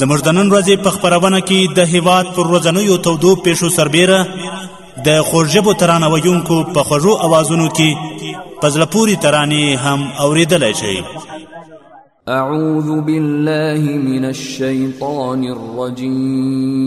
زموږ د نن ورځې په خبرونه کې د هیواد پر ورځنیو تودو پیښو سربیره د خوږژبو ترانه ویونکو په خوږو اوازونو کې په زړه پورې ترانې هم اوریدلی شئ اعوذ بالله من الشیطان الرجیم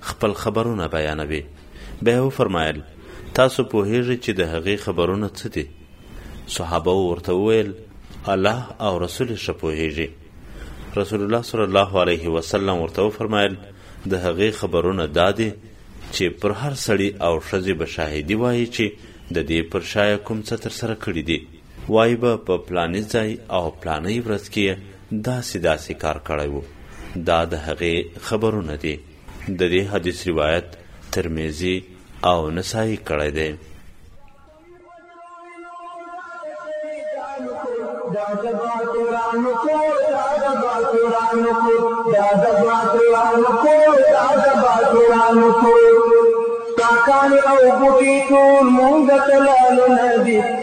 خپل خبرونه بیانوي. به وفرمایل، تاسو پوهېږئ چې د هغې خبرونه څه دي؟ صحابه وو ورته وویل، الله او رسول یې ښه پوهېږي. رسول الله صلی الله علیه وسلم ورته وفرمایل، د هغې خبرونه دا دي چې پر هر سړي او ښځې به شاهدي وایي چې د دې پر شا یې کوم څه ترسره کړي دي. وایي به په پلاني ځای او پلانۍ ورځ کې یې داسې داسې کار کړی وو دا د هغې خبرونه دي د دې حدیث روایت ترمذي او نسائی کړی دی کاکانی او بوټی ټول مونږ ته لالو ندی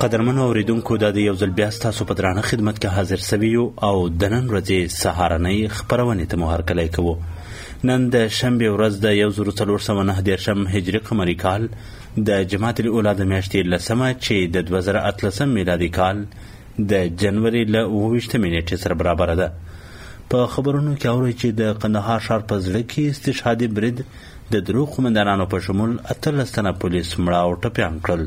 قدرمنو اوریدونکو دا د یو ځل بیا ستاسو په درانه خدمت کې حاضر سوي یو او د نن ورځې سهارنۍ خپرونې ته مو هرکلی کوو نن د شنبې ورځ د یو زرو څلور سوه نهه دېرشم هجري قمري کال د جماعت الاولا د میاشتې لسمه چې د دوه زره اتلسم میلادي کال د جنوري له اووه ویشتمې نېټې سره برابره ده په خبرونو کې اورئ چې د قندهار ښار په زړه کې استشهادي برید د درو قومندانانو په شمول اتلس تنه پولیس مړه او ټپیان کړل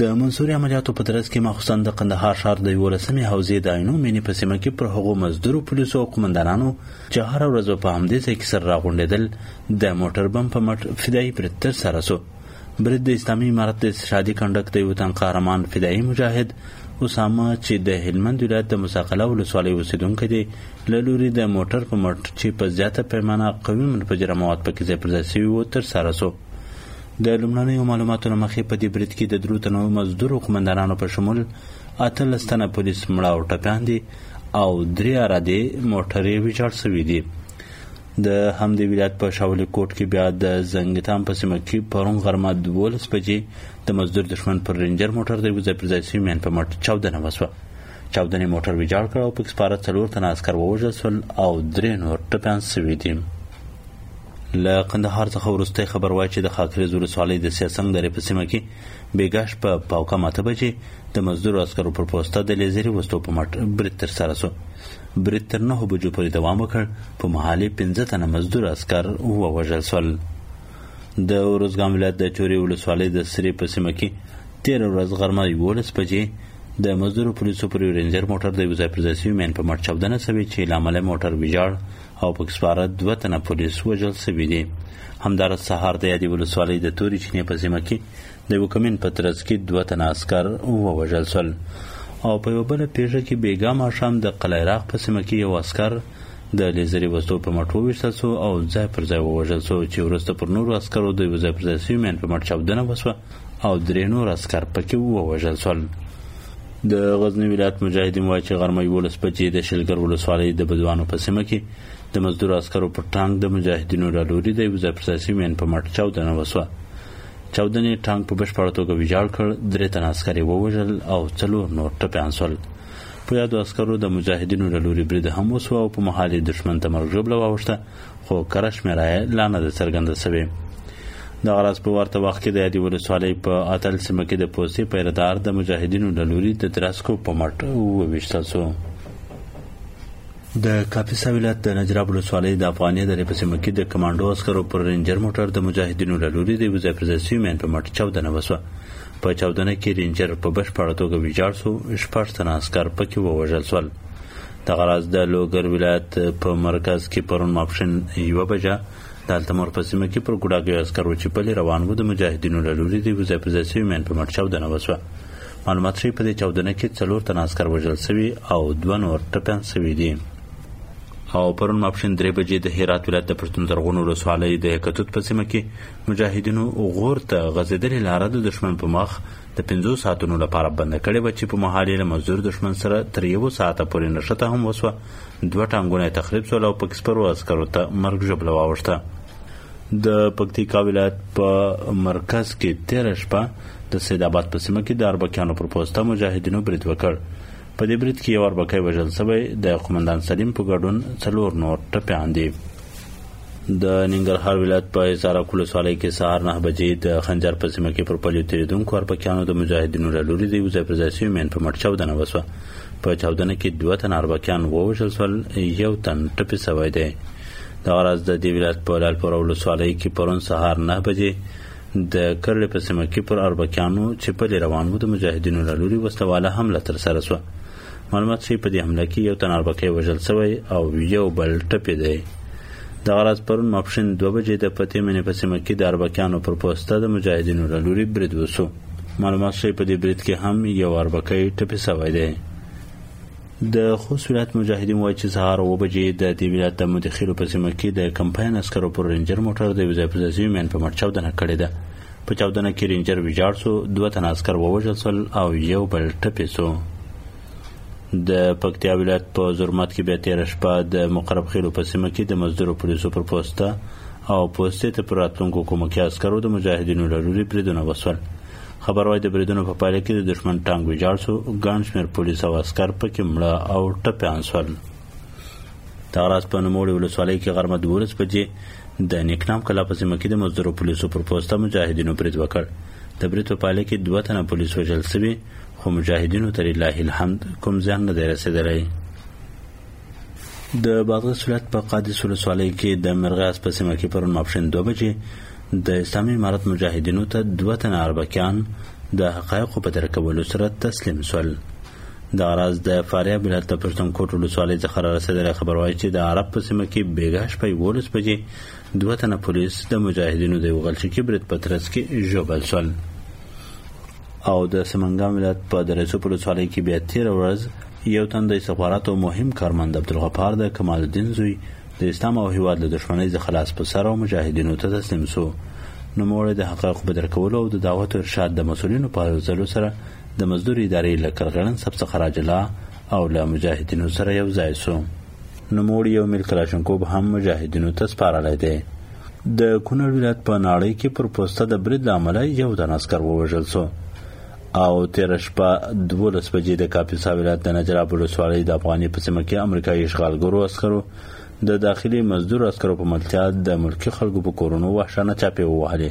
د منصوري عملیاتو په ترڅ کې مخصوصا د قندهار ښار د یولسمې حوزې د عینو مینې په سیمه کې پر هغو مزدورو پولیسو او قمندانانو چې هره ورځ په همدې ځای کې سره راغونډېدل د موټر بم په مټ فدایي برید ترسره سو برید د اسلامي امارت د استشهادي کنډک د یو تن قهرمان فدایي مجاهد اسامه چې د هلمند ولایت د مساقله ولسوالۍ اوسېدونکی دی له لوري د موټر په مټ چې په زیاته پیمانه قوي منفجره مواد پکې ځای پر ځای سوي وو ترسره سو د لومړنیو معلوماتو له مخې په دې برید کې د درو تنو مزدورو قومندانانو په شمول اتلس تنه پولیس مړه او ټپیان دي او درې ارادې موټرې ویجاړ شوې دي د همدې ولایت په شاولي کوټ کې بیا د زنګتان په سیمه کې پرون غرمه 12 بجې د مزدور دشمن پر رینجر موټر د یو ځای پر ځای سیمین په مټ چاودنه وسوه چاودنې موټر ویجاړ کړ او پکې سپاره څلور تنه عسکر ووژل شول او درې نور ټپیان شوي دي له قندهار څخه وروسته خبر وای چې د خاکریز ولسوالۍ د سیاسنګ درې په سیمه کې بیګا شپه پاوکه ماته بجې د مزدور عسکرو پر پوسته د لیزري وسلو په مټ برید ترسره شو برید تر نهو بجو پورې دوام وکړ په محالې پنځه تنه مزدور عسکر ووژل شول د اروزګان ولایت د چوري ولسوالۍ د سری په سیمه کې تېره ورځ غرمه یوولس بجې د مزدورو پولیسو پر یو رینجر موټر د یو ځای پر ځای شوي مین په مټ چاودنه شوې چې له امله موټر ویجاړ او پکې سپاره دوه تنه پولیس وژل شوي دي همداراز سهار د یادې ولسوالۍ د تورې چینې په سیمه کې د یو کمین په ترڅ کې دوه تنه عسکر ووژل شول او په یوه بله پیښه کې بیګا ماښام د قلعه عراق په سیمه کې یو عسکر د لیزري وسلو په مټ وویشتل سو او ځای پر ځای ووژل سو چې وروسته پر نورو عسکرو د یو ځای پر ځای سوي مین په مټ چاودنه وسوه او درې نور عسکر پکې ووژل سول د غزنی ولایت مجاهدین وایي چې غرمه 11 بجې د شلګر ولسوالۍ د بدوانو په سیمه کې د مزدور عسکرو پر ټانک د مجاهدینو له لوري د یو ځای پر ځای سوي مین په مټ چاودنه وسوه چاودنې ټانک په بشپړه توګه ویجاړ کړ درې تنه عسکر یې ووژل او څلور نور ټپیان سول په یادو عسکرو د مجاهدینو له لوري برید هم وسو او په مهال یې دښمن ته مرګ ژوبله واوښته خو کره شمېره یې لا نه ده څرګنده سوې دغه راز په ورته وخت کې د یادې ولسوالۍ په اتل سیمه کې د پوستې پیردار د مجاهدینو له لوري د درسکو په مټ وویشتل شو د کاپیسا ولایت د نجراب ولسوالۍ د افغاني درې په سیمه کې د کمانډو عسکرو پر رینجر موټر د مجاهدینو له لوري د یو ځای پر ځای سوي مین په مټ چاودنه وسوه په چاودنه کې رینجر په بشپړه توګه ویجاړ شو شپږ تنه عسکر پکې ووژل شول د غراز د لوګر ولایت په مرکز کې پرون ماپښین یو بجه د التمور په سیمه کې پر ګډاګیو عسکرو چې پلي روان وو د مجاهدینو له لوري د یوه ځای په ځای سوي مین په مټ چاودنه وسوه معلومات ښیي په دې چاودنه کې څلور تنه عسکر وژل سوي او دوه نور ټپیان سوي دي او پرون ماپښین درې بجې د هرات ولایت د پښتون زرغون ولسوالۍ د یکتوت په سیمه کې مجاهدینو غور ته غځېدلې لاره د دښمن په مخ د پنځو ساعتونو لپاره بنده کړې وه چې په مهال یې له مزدور دښمن سره تر یوه ساعته پورې نښته هم وسوه دوه ټانګونه یې تخریب سول او پکې سپرو عسکرو ته مرګ ژبله واوښته د پکتیکا ولایت په مرکز کې تیر شپه د سید آباد په سیمه کې د اربکیانو پر پوسته مجاهدینو برید وکړ په دې برید کې یو اربکی وژل شوی د قومندان سلیم په ګډون څلور نور ټپیان دي د ننګرهار ولایت په اساره کول سوالۍ کې سهار نه بجې د خنجر په سیمه کې پر پلیو تیریدونکو اربکیانو د مجاهدینو له لوري د یو ځای پر ځای سیمه په مټ چاودنه وسوه په چاودنه کې دوه تن اربکیان ووژل شول یو تن ټپي شوی دی دغه راز د دې ولایت په لالپوره ولسوالۍ کې پرون سهار نه بجې د کرلې په سیمه کې پر اربکیانو چې پلي روان وو د مجاهدینو له لوري وسلهواله حمله ترسره شوه معلومات ښیي په دې حمله کې یو تن اربکی وژل شوی او یو بل ټپي دی دغه راز پرون ماپښین دوه بجې د پتې منې په سیمه کې د اربکیانو پر پوسته د مجاهدینو له لوري برید وسو معلومات ښیي په دې برید کې هم یو اربکی ټپي شوی دی د خوست ولایت مجاهدین وایي چې سهار اوه بجې د دې ولایت د مدخیلو په سیمه کې د کمپاین عسکرو پر رینجر موټر د یوه ځای په ځای مین په مټ چاودنه کړې ده په چاودنه کې رینجر ویجاړ سو دوه تنه عسکر ووژل سول او یو بل ټپې سو د پکتیا ولایت په زرمت کې بیا تېره شپه د مقرب خیلو په سیمه کې د مزدورو پولیسو پر پوسته او پوستې ته پر راتلونکو کومکي عسکرو د مجاهدینو له لوري بریدونه وسول خبر وايي د بریدونو په پایله کې د دشمن ټانګ ویجاړ شو ګڼ شمېر پولیس او عسکر پکې مړه او ټپیان شول دغه راز په نوموړي ولسوالۍ کې غرمه دولس بجې د نیکنام کلا په سیمه کې د مزدورو پولیسو پر پوسته مجاهدینو برید وکړ د برید په پایله کې دوه تنه پولیس وژل شوي خو مجاهدینو ته لله الحمد کوم زیان نه دی رسېدلی د بادغیس ولایت په قادس ولسوالۍ کې د مرغاس په سیمه کې پرون ماپښین دوه بجې د اسلامي امارت مجاهدینو ته دوه تنه اربکیان د حقایقو په درک کولو سره تسلیم شول د غراز د فاریاب ولایت د پښتونکوټ ولسوالۍ څخه را رسېدلی خبر وایي چې د عرب په سیمه کې بېګاه شپه یولس بجې دوه تنه پولیس د مجاهدینو د یو غلچکي برید په ترڅ کې ژوبل شول او د سمنګان ولایت په درېڅو په لوڅوالۍ کې بیا تیر ورځ یو تن د استخبارات او مهم کارمند عبدالغفار د کمال الدین زوی د اسلام او هیواد له دښمنۍ ځخه لاس په سر او مجاهدینو ته تسلیم سو نوموړی د حقایقو په درکولو او د دعوت او ارشاد د مسولینو په هڅولو سره د مزدور ادارې له کرغړن سب څخه راجلا او له مجاهدینو سره یو ځای سو نوموړي یو میل کلاشنکوب هم مجاهدینو ته سپارلی دی د کونړ ولایت په ناړۍ کې پر پوسته د برید له امله یو تن عسکر ووژل سو او تېره شپه دولس بجې د کاپیسا ولایت د نجراب ولسوالۍ د افغاني په سیمه کې امریکایي اشغالګرو عسکرو د داخلي مزدور عسکرو په ملتیا د ملکي خلکو په کورونو وحشانه چاپې ووهلې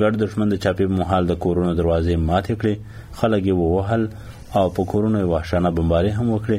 ګډ دښمن د چاپې په مهال د کورونو دروازې ماتې کړې خلک یې ووهل او په کورونو یې وحشانه بمباري هم وکړې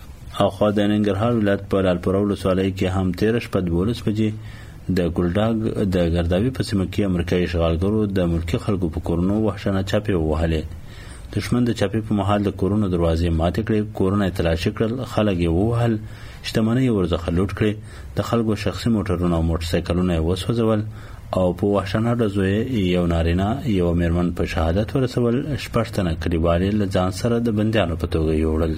اخوا د ننګرهار ولایت په لالپوره ولسوالۍ کې هم تیر شپه دولس بجې د ګلډاګ د ګرداوي په سیمه کې امریکایي اشغالګرو د ملکی خلکو په کورونو وحشانه چاپې ووهلې دښمن د چاپې په مهال د کورونو دروازې ماتې کړې کورونه یې تلاشي کړل خلک یې ووهل شتمنۍ یې ورڅخه لوټ کړې د خلکو شخصي موټرونه او موټرسایکلونه یې وسوځول او په وحشانه ډزو یو نارینه یو میرمن په شهادت ورسول شپږ تنه کلیوال له ځان سره د بندیانو په توګه یوړل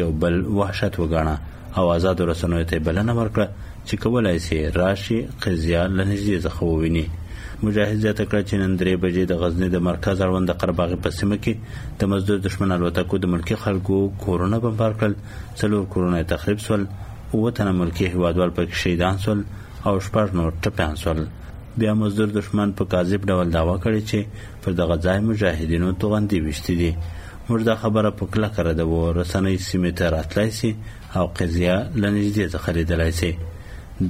یو بل وحشت وګاڼه او آزادو رسنیو ته بلنه ورکړه چې کولای شي راشي قضیه لنیږي ځخه وویني مجاهد زیاته کړه چې نن درې بجې د غزنی د مرکز اړوند د قرباغي په سیمه کې د مزدور دشمن الوتکو د ملکی خلکو کورونه بمبار کړل څلور کورونه تخریب شول او تنه ملکی هوادوال پکې شهیدان شول او شپږ نور ټپيان شول بیا مزدور دشمن په کاذب ډول داوا کړې چې پر دغه ځای مجاهدینو توغندي وشتي دي موږ دا خبره په کلکه ردوو رسنۍ سیمې ته راتلای سي او قضیه له نږدې څخه لیدلای سي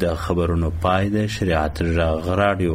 د خبرونو پای د شریعت غږ راډیو